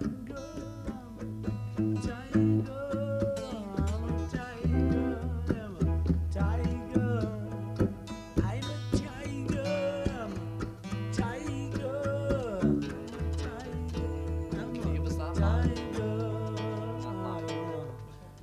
go.